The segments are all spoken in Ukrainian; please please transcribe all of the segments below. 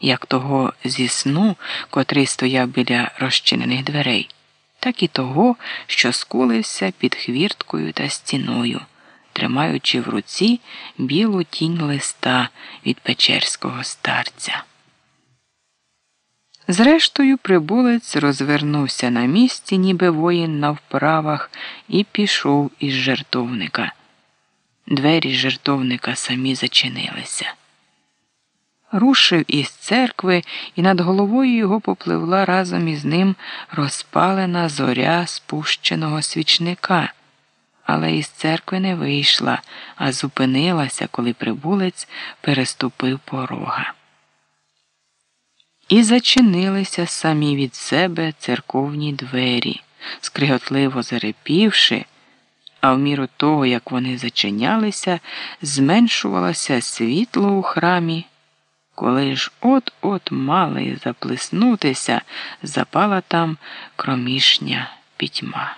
як того зі сну, котрий стояв біля розчинених дверей, так і того, що скулився під хвірткою та стіною, тримаючи в руці білу тінь листа від печерського старця. Зрештою, прибулець розвернувся на місці, ніби воїн на вправах, і пішов із жертовника. Двері жертовника самі зачинилися. Рушив із церкви, і над головою його попливла разом із ним розпалена зоря спущеного свічника, але із церкви не вийшла, а зупинилася, коли прибулець переступив порога. І зачинилися самі від себе церковні двері, скриготливо зарепівши, а в міру того, як вони зачинялися, зменшувалося світло у храмі. Коли ж от-от мали заплеснутися, запала там кромішня пітьма.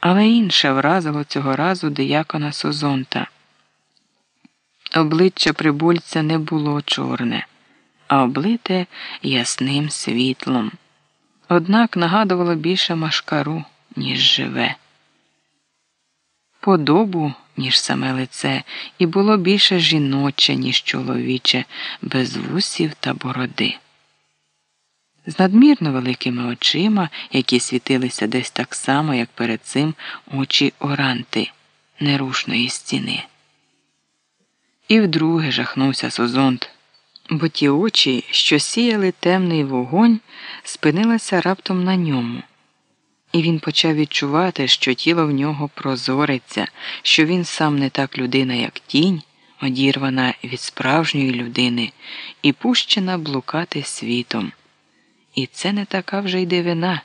Але інше вразило цього разу диякона Созонта. Обличчя прибульця не було чорне а облите ясним світлом. Однак нагадувало більше машкару, ніж живе. Подобу, ніж саме лице, і було більше жіноче, ніж чоловіче, без вусів та бороди. З надмірно великими очима, які світилися десь так само, як перед цим очі оранти нерушної стіни. І вдруге жахнувся Созонт бо ті очі, що сіяли темний вогонь, спинилися раптом на ньому, і він почав відчувати, що тіло в нього прозориться, що він сам не так людина, як тінь, одірвана від справжньої людини, і пущена блукати світом. І це не така вже й дивина.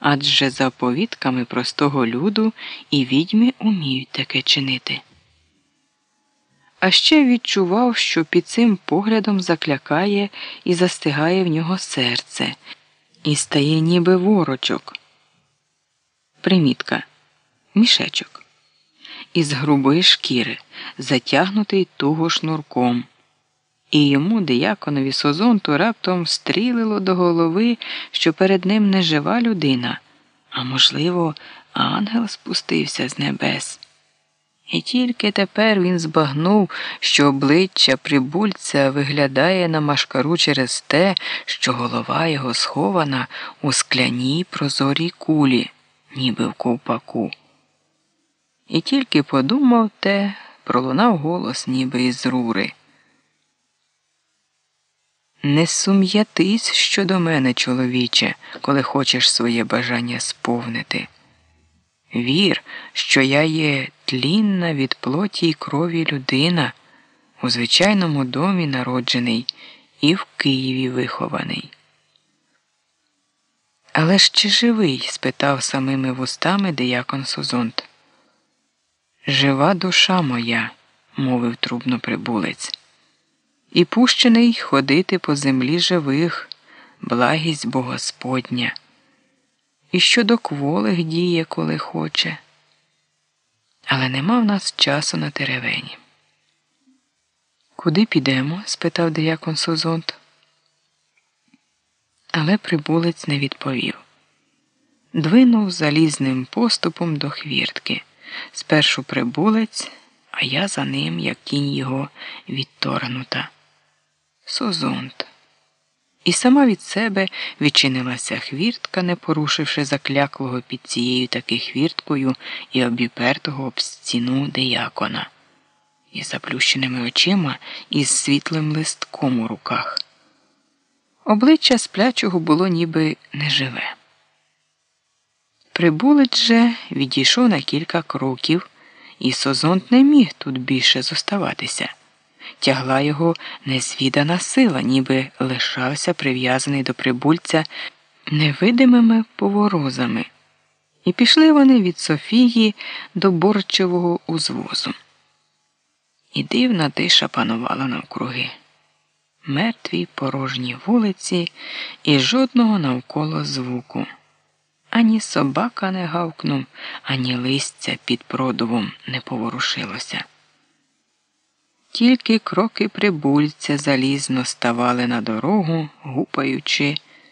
Адже за повідками простого люду і відьми уміють таке чинити а ще відчував, що під цим поглядом заклякає і застигає в нього серце, і стає ніби ворочок. Примітка мішечок. Із грубої шкіри, затягнутий туго шнурком. І йому, дияконові Созонту, раптом стрілило до голови, що перед ним не жива людина, а можливо, ангел спустився з небес. І тільки тепер він збагнув, що обличчя прибульця виглядає на машкару через те, що голова його схована у скляній прозорій кулі, ніби в ковпаку. І тільки подумав те, пролунав голос, ніби із рури. Не сум'ятись щодо мене, чоловіче, коли хочеш своє бажання сповнити. Вір, що я є тлінна від плоті й крові людина, у звичайному домі народжений і в Києві вихований. Але ж чи живий? спитав самими вустами диякон Созонт. Жива душа моя, мовив трубно прибулець, і пущений ходити по землі живих, благість Богосподня і щодо кволих діє, коли хоче. Але нема в нас часу на теревені. Куди підемо? спитав диякон Созонт. Але прибулець не відповів. Двинув залізним поступом до хвіртки. Спершу прибулець, а я за ним, як кінь його відторгнута. Созонт і сама від себе відчинилася хвіртка, не порушивши закляклого під цією таки хвірткою і обіпертого об стіну деякона, і заплющеними очима із світлим листком у руках. Обличчя сплячого було ніби неживе. Прибулець же відійшов на кілька кроків, і Созонт не міг тут більше зоставатися тягла його незвідана сила, ніби лишався прив'язаний до прибульця невидимими поворозами. І пішли вони від Софії до борчевого узвозу. І дивна тиша панувала навкруги. Мертві порожні вулиці і жодного навколо звуку. Ані собака не гавкнув, ані листя під продувом не поворушилося. Тільки кроки прибульця залізно ставали на дорогу, гупаючи